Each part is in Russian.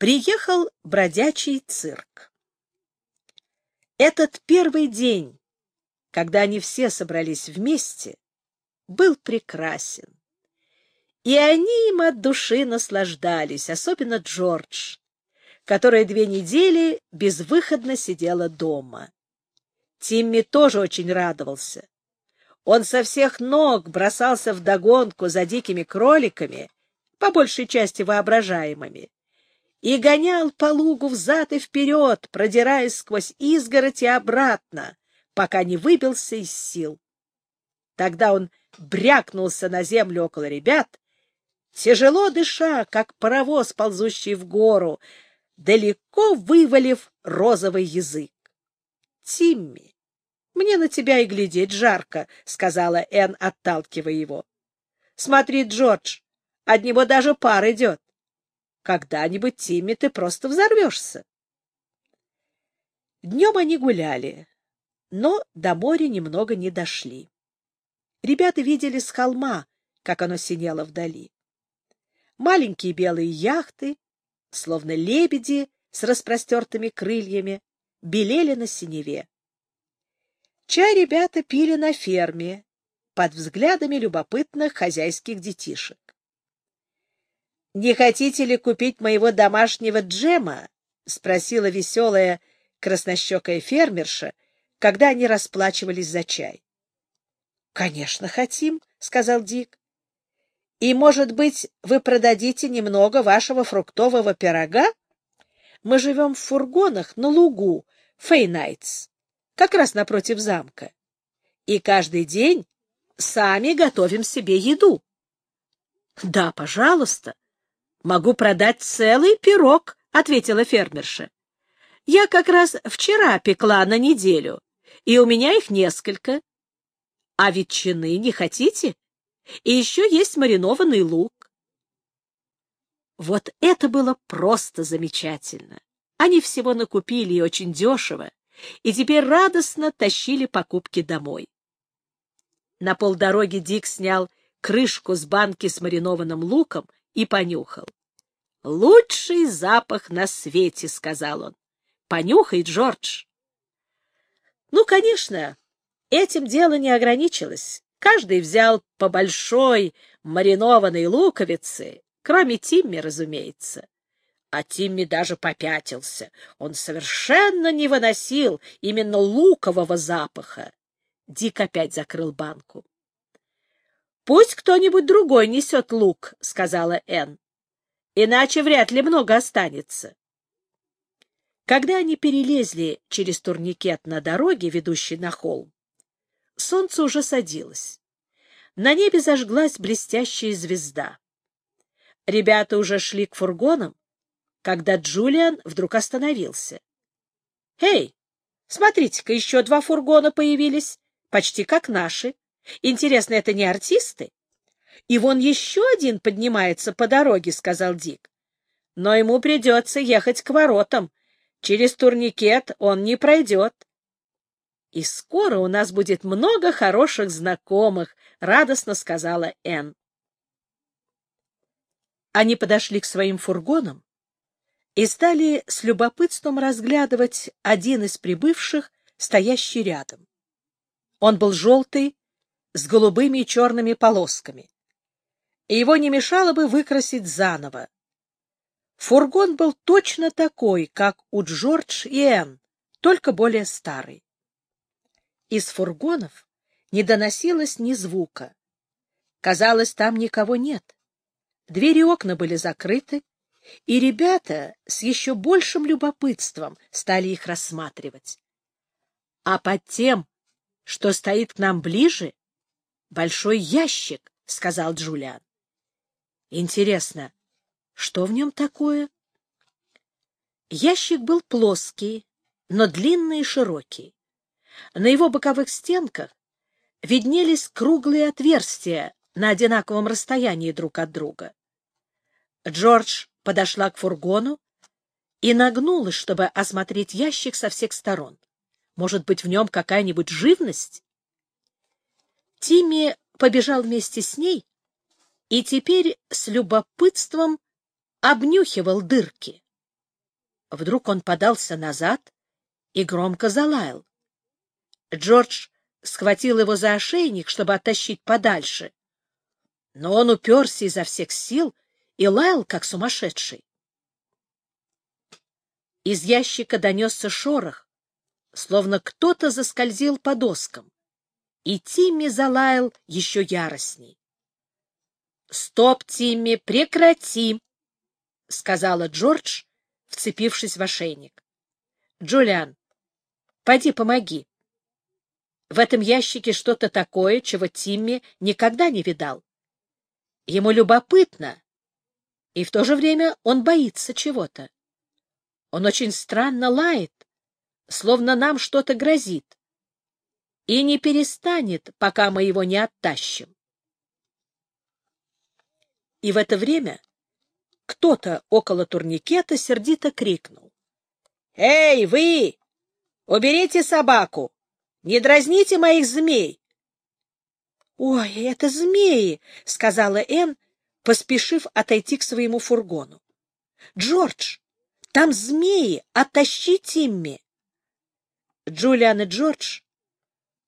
приехал бродячий цирк. Этот первый день, когда они все собрались вместе, был прекрасен. И они им от души наслаждались, особенно Джордж, которая две недели безвыходно сидела дома. Тимми тоже очень радовался. Он со всех ног бросался в догонку за дикими кроликами, по большей части воображаемыми, и гонял по лугу взад и вперед, продираясь сквозь изгородь и обратно, пока не выбился из сил. Тогда он брякнулся на землю около ребят, тяжело дыша, как паровоз, ползущий в гору, далеко вывалив розовый язык. — Тимми, мне на тебя и глядеть жарко, — сказала Энн, отталкивая его. — Смотри, Джордж, от него даже пар идет. Когда-нибудь, Тимми, ты просто взорвешься. Днем они гуляли, но до моря немного не дошли. Ребята видели с холма, как оно синело вдали. Маленькие белые яхты, словно лебеди с распростертыми крыльями, белели на синеве. Чай ребята пили на ферме, под взглядами любопытных хозяйских детишек. — Не хотите ли купить моего домашнего джема? — спросила веселая краснощекая фермерша, когда они расплачивались за чай. — Конечно, хотим, — сказал Дик. — И, может быть, вы продадите немного вашего фруктового пирога? Мы живем в фургонах на лугу, Фейнайтс, как раз напротив замка. И каждый день сами готовим себе еду. — Да, пожалуйста, Могу продать целый пирог, — ответила фермерша. Я как раз вчера пекла на неделю, и у меня их несколько. А ветчины не хотите? И еще есть маринованный лук. Вот это было просто замечательно. Они всего накупили и очень дешево, и теперь радостно тащили покупки домой. На полдороги Дик снял крышку с банки с маринованным луком и понюхал. «Лучший запах на свете», — сказал он. «Понюхай, Джордж». Ну, конечно, этим дело не ограничилось. Каждый взял по большой маринованной луковице, кроме Тимми, разумеется. А Тимми даже попятился. Он совершенно не выносил именно лукового запаха. Дик опять закрыл банку. — Пусть кто-нибудь другой несет лук, — сказала Энн иначе вряд ли много останется. Когда они перелезли через турникет на дороге, ведущей на холм, солнце уже садилось. На небе зажглась блестящая звезда. Ребята уже шли к фургонам, когда Джулиан вдруг остановился. — Эй, смотрите-ка, еще два фургона появились, почти как наши. Интересно, это не артисты? И вон еще один поднимается по дороге, — сказал Дик. Но ему придется ехать к воротам. Через турникет он не пройдет. И скоро у нас будет много хороших знакомых, — радостно сказала Энн. Они подошли к своим фургонам и стали с любопытством разглядывать один из прибывших, стоящий рядом. Он был желтый, с голубыми и черными полосками и его не мешало бы выкрасить заново. Фургон был точно такой, как у Джордж и Энн, только более старый. Из фургонов не доносилось ни звука. Казалось, там никого нет. Двери и окна были закрыты, и ребята с еще большим любопытством стали их рассматривать. А под тем, что стоит к нам ближе, большой ящик, — сказал Джулиан. Интересно, что в нем такое? Ящик был плоский, но длинный и широкий. На его боковых стенках виднелись круглые отверстия на одинаковом расстоянии друг от друга. Джордж подошла к фургону и нагнулась, чтобы осмотреть ящик со всех сторон. Может быть, в нем какая-нибудь живность? Тимми побежал вместе с ней и теперь с любопытством обнюхивал дырки. Вдруг он подался назад и громко залаял. Джордж схватил его за ошейник, чтобы оттащить подальше. Но он уперся изо всех сил и лаял, как сумасшедший. Из ящика донесся шорох, словно кто-то заскользил по доскам, и Тимми залаял еще яростней. — Стоп, Тимми, прекрати! — сказала Джордж, вцепившись в ошейник. — Джулиан, пойди помоги. В этом ящике что-то такое, чего Тимми никогда не видал. Ему любопытно, и в то же время он боится чего-то. Он очень странно лает, словно нам что-то грозит, и не перестанет, пока мы его не оттащим. И в это время кто-то около турникета сердито крикнул. — Эй, вы! Уберите собаку! Не дразните моих змей! — Ой, это змеи! — сказала Энн, поспешив отойти к своему фургону. — Джордж, там змеи! Оттащи Тимми! Джулиан и Джордж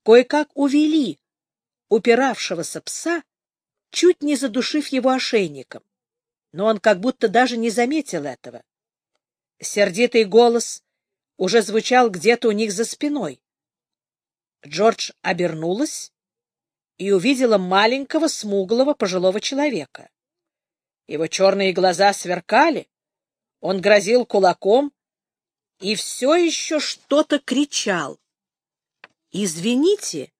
кое-как увели упиравшегося пса, чуть не задушив его ошейником, но он как будто даже не заметил этого. Сердитый голос уже звучал где-то у них за спиной. Джордж обернулась и увидела маленького смуглого пожилого человека. Его черные глаза сверкали, он грозил кулаком и все еще что-то кричал. «Извините»,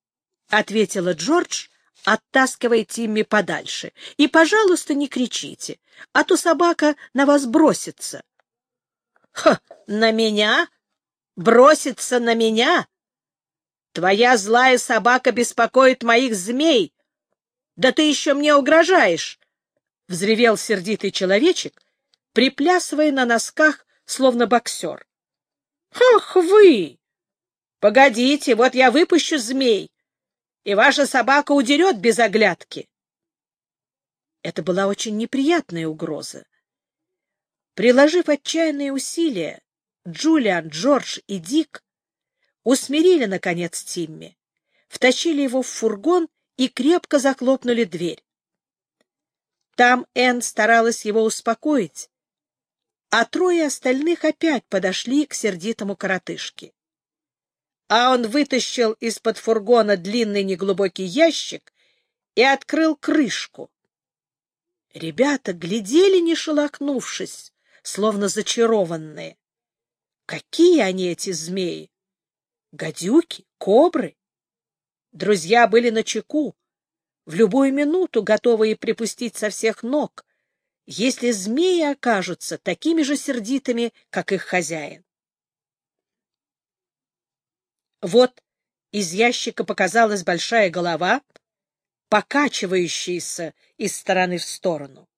— ответила Джордж, оттаскивая Тимми подальше, — «и, пожалуйста, не кричите, а то собака на вас бросится». «Ха! На меня? Бросится на меня? Твоя злая собака беспокоит моих змей. Да ты еще мне угрожаешь!» — взревел сердитый человечек, приплясывая на носках, словно боксер. «Ах вы! Погодите, вот я выпущу змей, и ваша собака удерет без оглядки!» Это была очень неприятная угроза. Приложив отчаянные усилия, Джулиан, Джордж и Дик усмирили, наконец, Тимми, втащили его в фургон и крепко захлопнули дверь. Там Энн старалась его успокоить, а трое остальных опять подошли к сердитому коротышке. А он вытащил из-под фургона длинный неглубокий ящик и открыл крышку. Ребята глядели, не шелохнувшись, словно зачарованные. Какие они, эти змеи! Гадюки, кобры! Друзья были на чеку, в любую минуту готовые припустить со всех ног, если змеи окажутся такими же сердитыми, как их хозяин. Вот из ящика показалась большая голова, покачивающаяся из стороны в сторону.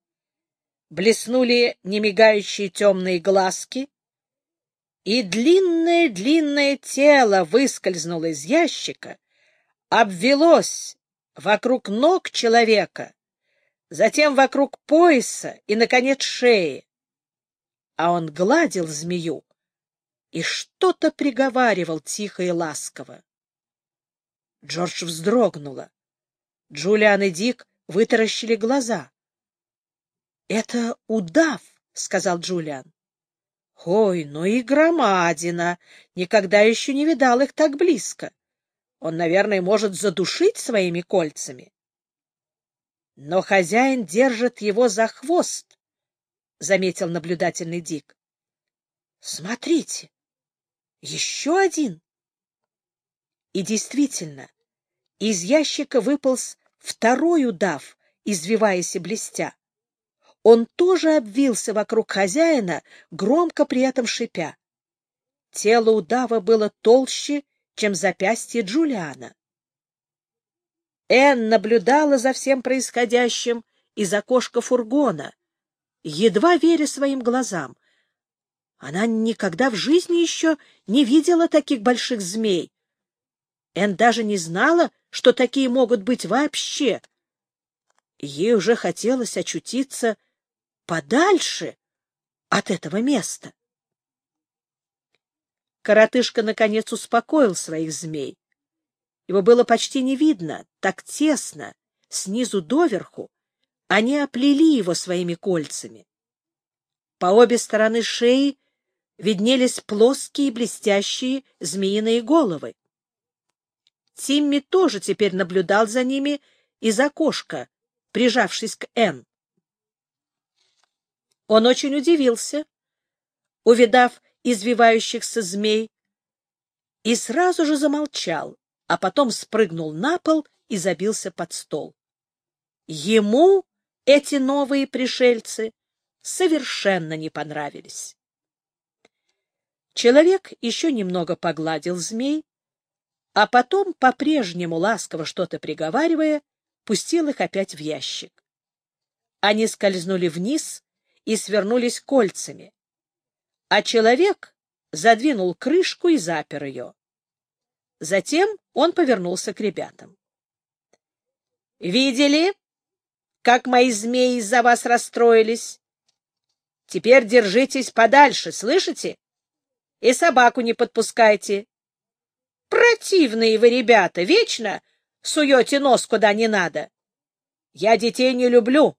Блеснули немигающие темные глазки, и длинное-длинное тело выскользнуло из ящика, обвелось вокруг ног человека затем вокруг пояса и, наконец, шеи. А он гладил змею и что-то приговаривал тихо и ласково. Джордж вздрогнула. Джулиан и Дик вытаращили глаза. — Это удав, — сказал Джулиан. — Ой, ну и громадина! Никогда еще не видал их так близко. Он, наверное, может задушить своими кольцами. Но хозяин держит его за хвост, — заметил наблюдательный Дик. — Смотрите, еще один. И действительно, из ящика выполз второй удав, извиваясь и блестя. Он тоже обвился вокруг хозяина, громко при этом шипя. Тело удава было толще, чем запястье Джулиана. Энн наблюдала за всем происходящим из окошка фургона, едва веря своим глазам. Она никогда в жизни еще не видела таких больших змей. Энн даже не знала, что такие могут быть вообще. Ей уже хотелось очутиться подальше от этого места. Коротышка, наконец, успокоил своих змей. Его было почти не видно, так тесно, снизу доверху, они оплели его своими кольцами. По обе стороны шеи виднелись плоские блестящие змеиные головы. Тимми тоже теперь наблюдал за ними из окошка, прижавшись к Энн. Он очень удивился, увидав извивающихся змей, и сразу же замолчал, а потом спрыгнул на пол и забился под стол. Ему эти новые пришельцы совершенно не понравились. Человек еще немного погладил змей, а потом, по-прежнему ласково что-то приговаривая, пустил их опять в ящик. Они скользнули вниз и свернулись кольцами, а человек задвинул крышку и запер ее. Затем он повернулся к ребятам. — Видели, как мои змеи из-за вас расстроились? Теперь держитесь подальше, слышите? И собаку не подпускайте. Противные вы ребята, вечно суете нос куда не надо. Я детей не люблю,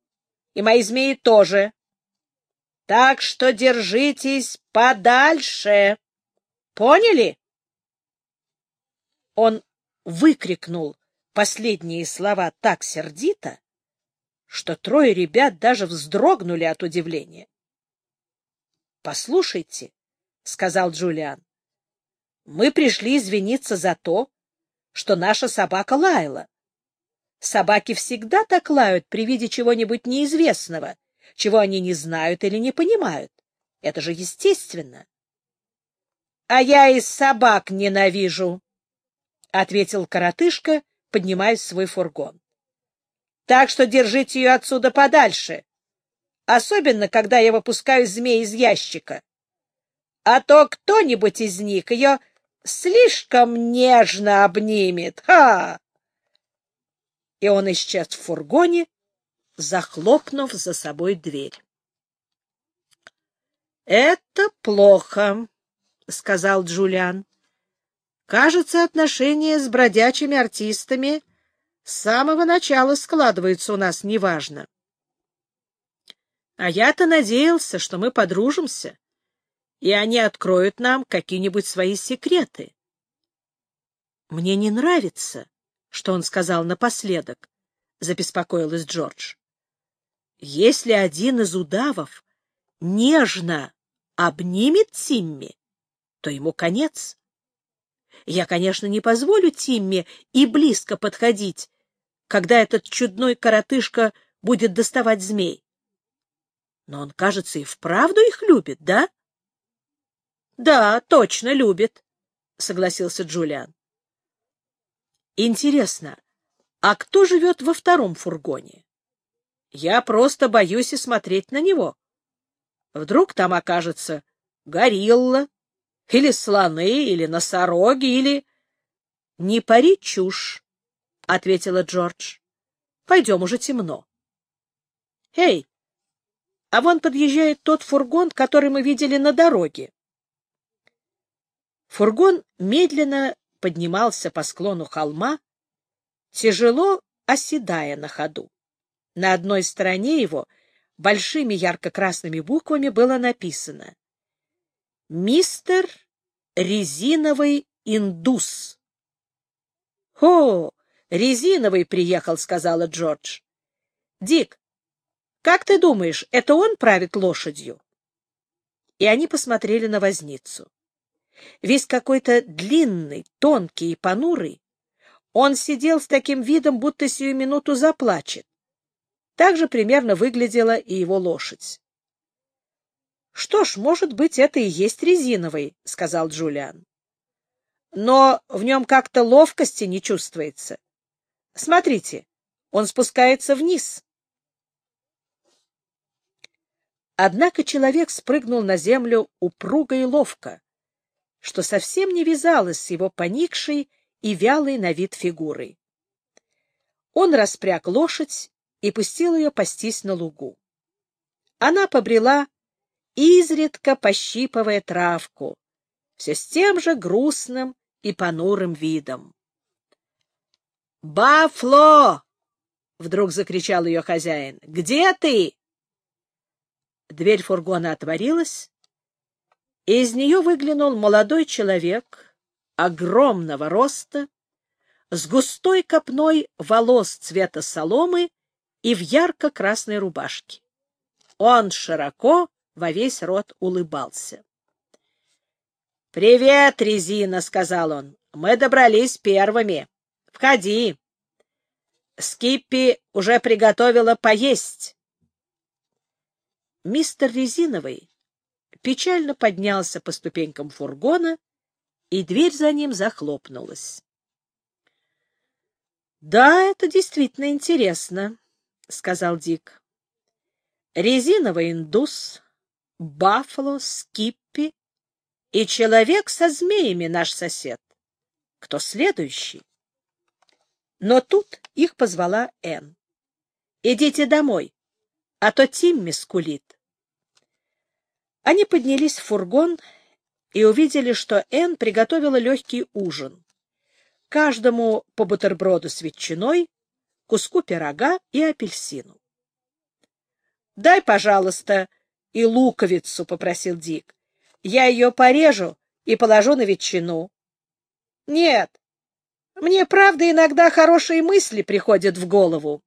и мои змеи тоже. Так что держитесь подальше. Поняли? Он выкрикнул последние слова так сердито, что трое ребят даже вздрогнули от удивления. — Послушайте, — сказал Джулиан, — мы пришли извиниться за то, что наша собака лаяла. Собаки всегда так лают при виде чего-нибудь неизвестного, чего они не знают или не понимают. Это же естественно. — А я и собак ненавижу, — ответил коротышка, поднимаясь в свой фургон. — Так что держите ее отсюда подальше, особенно когда я выпускаю змей из ящика. А то кто-нибудь из них ее слишком нежно обнимет. Ха! И он исчез в фургоне, захлопнув за собой дверь. — Это плохо, — сказал Джулиан. — Кажется, отношения с бродячими артистами с самого начала складываются у нас неважно. А я-то надеялся, что мы подружимся, и они откроют нам какие-нибудь свои секреты. Мне не нравится, что он сказал напоследок, — забеспокоилась Джордж. Если один из удавов нежно обнимет Тимми, то ему конец. Я, конечно, не позволю Тимми и близко подходить, когда этот чудной коротышка будет доставать змей. Но он, кажется, и вправду их любит, да? — Да, точно любит, — согласился Джулиан. — Интересно, а кто живет во втором фургоне? Я просто боюсь и смотреть на него. Вдруг там окажется горилла, или слоны, или носороги, или... — Не пари чушь, — ответила Джордж. — Пойдем, уже темно. — Эй, а вон подъезжает тот фургон, который мы видели на дороге. Фургон медленно поднимался по склону холма, тяжело оседая на ходу. На одной стороне его большими ярко-красными буквами было написано «Мистер Резиновый Индус». «О, Резиновый приехал», — сказала Джордж. «Дик, как ты думаешь, это он правит лошадью? И они посмотрели на возницу. Весь какой-то длинный, тонкий и понурый, он сидел с таким видом, будто сию минуту заплачет. Так же примерно выглядела и его лошадь. — Что ж, может быть, это и есть резиновый, — сказал Джулиан. — Но в нем как-то ловкости не чувствуется. Смотрите, он спускается вниз. Однако человек спрыгнул на землю упруго и ловко, что совсем не вязалось с его поникшей и вялой на вид фигурой. Он распряг лошадь и пустил ее пастись на лугу. Она побрела, изредка пощипывая травку, все с тем же грустным и понурым видом. «Бафло!» — вдруг закричал ее хозяин. «Где ты?» Дверь фургона отворилась, из нее выглянул молодой человек огромного роста, с густой копной волос цвета соломы и в ярко-красной рубашке. Он широко во весь рот улыбался. — Привет, Резина, — сказал он. — Мы добрались первыми. Входи. Скиппи уже приготовила поесть. Мистер Резиновый печально поднялся по ступенькам фургона, и дверь за ним захлопнулась. — Да, это действительно интересно, — сказал Дик. — Резиновый индус, Баффало, Скиппи и человек со змеями наш сосед. Кто следующий? Но тут их позвала Энн. — Идите домой, а то Тимми скулит. Они поднялись в фургон и увидели, что Энн приготовила легкий ужин. Каждому по бутерброду с ветчиной, куску пирога и апельсину. — Дай, пожалуйста, и луковицу, — попросил Дик. — Я ее порежу и положу на ветчину. — Нет, мне, правда, иногда хорошие мысли приходят в голову.